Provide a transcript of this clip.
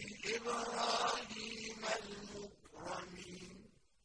إبراهيم